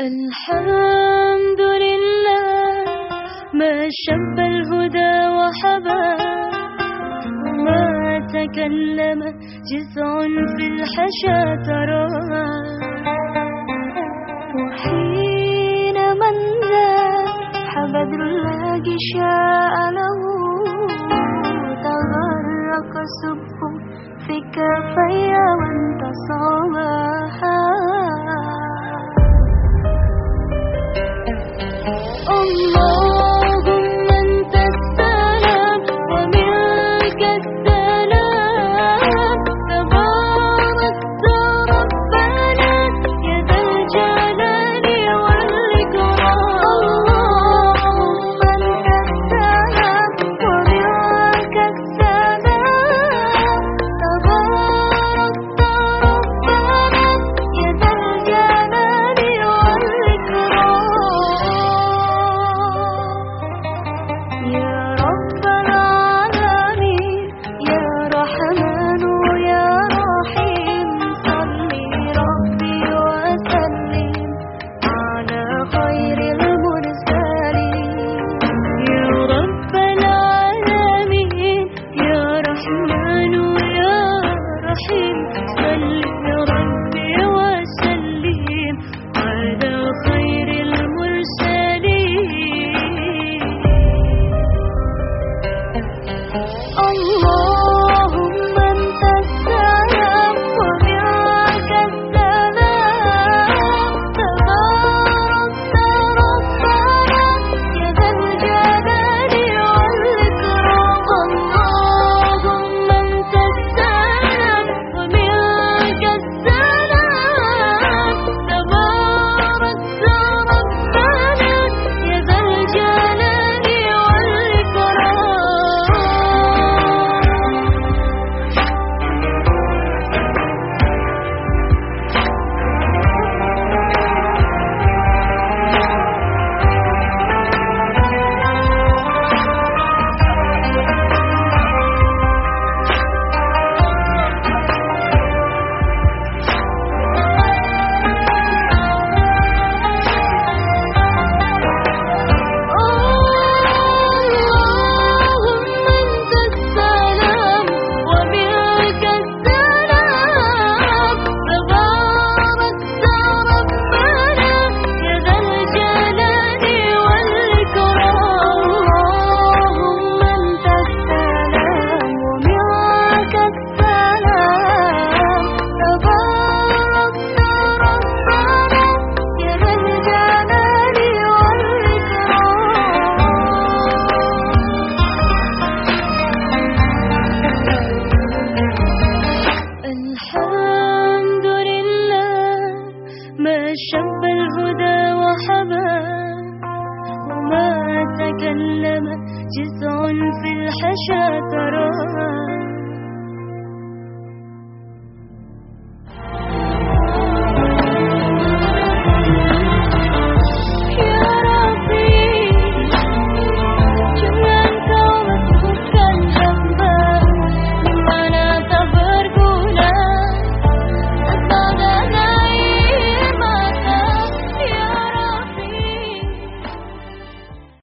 الحمد لله ما شب الهدى وحبى ما تكلم جزع في الحشا ترى. وحين من ذا حبذر الله شاب السماء في الحشا تراها